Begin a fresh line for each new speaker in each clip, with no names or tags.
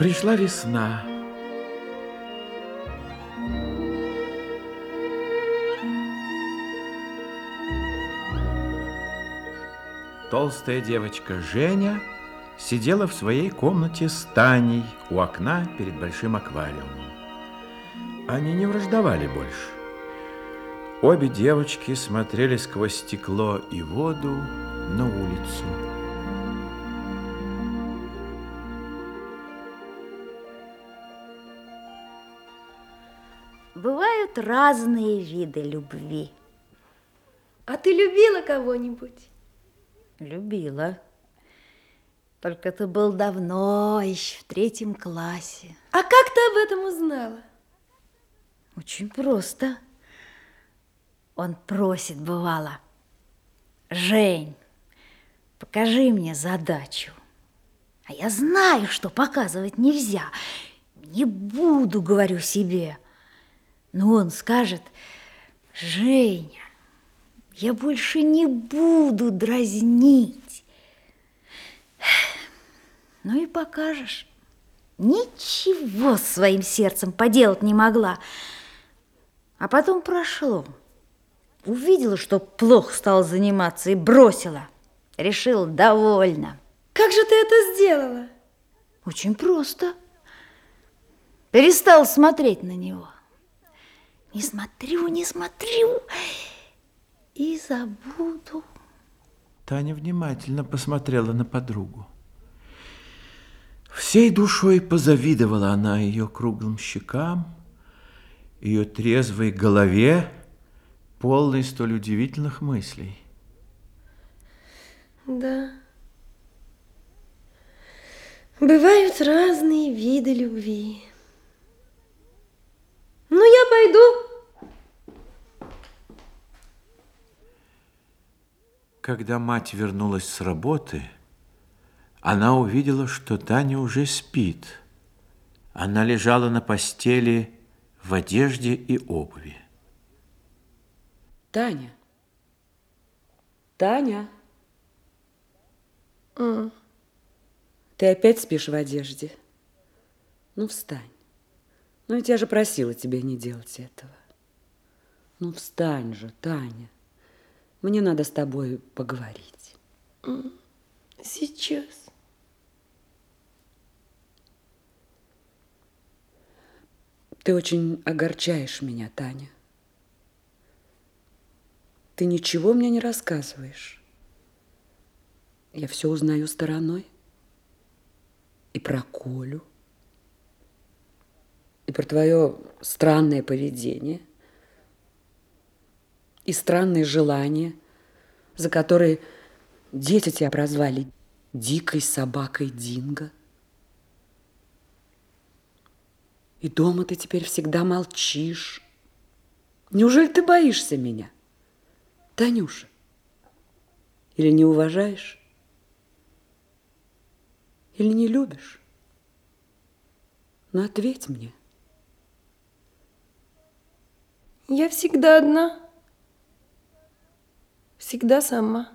Пришла весна. Толстая девочка Женя сидела в своей комнате с Таней у окна перед большим аквариумом. Они не враждовали больше. Обе девочки смотрели сквозь стекло и воду на улицу.
Бывают разные виды любви.
А ты любила кого-нибудь?
Любила. Только это был давно, еще в третьем классе.
А как ты об этом узнала?
Очень просто. Он просит, бывало, Жень, покажи мне задачу. А я знаю, что показывать нельзя. Не буду, говорю себе. Но он скажет, Женя, я больше не буду дразнить. Ну и покажешь. Ничего с своим сердцем поделать не могла. А потом прошло. Увидела, что плохо стала заниматься и бросила. Решила, довольно.
Как же ты это сделала?
Очень просто. Перестал смотреть на него. Не смотрю, не смотрю и забуду.
Таня внимательно посмотрела на подругу. Всей душой позавидовала она ее круглым щекам, ее трезвой голове, полной столь удивительных мыслей.
Да. Бывают разные виды любви. Ну, я пойду.
Когда мать вернулась с работы, она увидела, что Таня уже спит. Она лежала на постели в одежде и обуви.
Таня. Таня.
Mm.
Ты опять спишь в одежде? Ну, встань. Ну, я тебя же просила тебе не делать этого. Ну, встань же, Таня. Мне надо с тобой поговорить.
Сейчас.
Ты очень огорчаешь меня, Таня. Ты ничего мне не рассказываешь. Я все узнаю стороной. И про Колю, и про твое странное поведение, и странные желания, за которые дети тебя прозвали дикой собакой Динго. И дома ты теперь всегда молчишь. Неужели ты боишься меня, Танюша? Или не уважаешь? Или не любишь? Ну, ответь мне.
Я всегда одна. Всегда сама.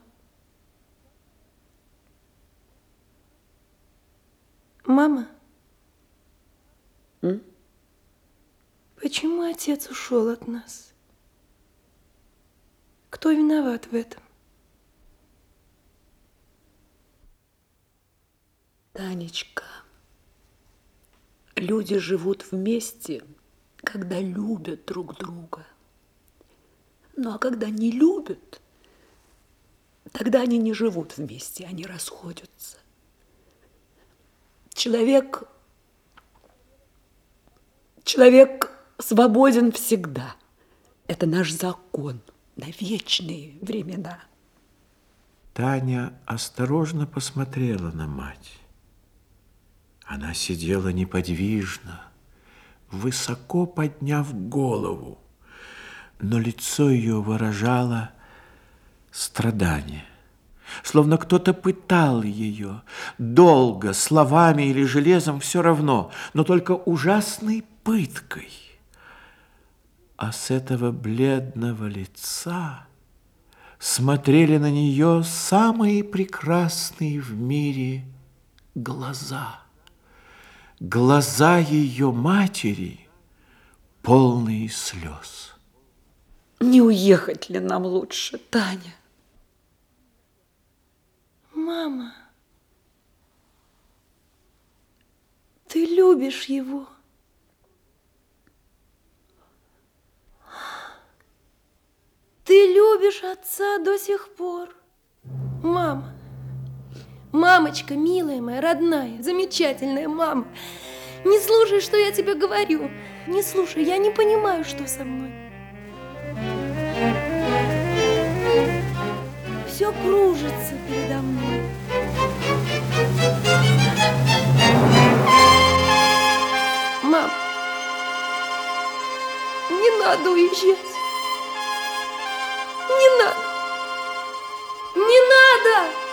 Мама?
М?
Почему отец ушел от нас? Кто виноват в этом?
Танечка, люди живут вместе, когда любят друг друга. Ну а когда не любят, тогда они не живут вместе, они расходятся. Человек, человек свободен всегда. Это наш закон на вечные времена.
Таня осторожно посмотрела на мать. Она сидела неподвижно, высоко подняв голову, но лицо ее выражало страдание. Словно кто-то пытал ее, долго, словами или железом, все равно, но только ужасной пыткой. А с этого бледного лица смотрели на нее самые прекрасные в мире глаза – глаза ее матери полные слез.
Не уехать ли нам лучше, Таня?
Мама, ты любишь его. Ты любишь отца до сих пор. Мама, мамочка, милая моя, родная, замечательная мама, не слушай, что я тебе говорю. Не слушай, я не понимаю, что со мной. все кружится передо мной. Мам, не надо уезжать. Не надо. Не надо!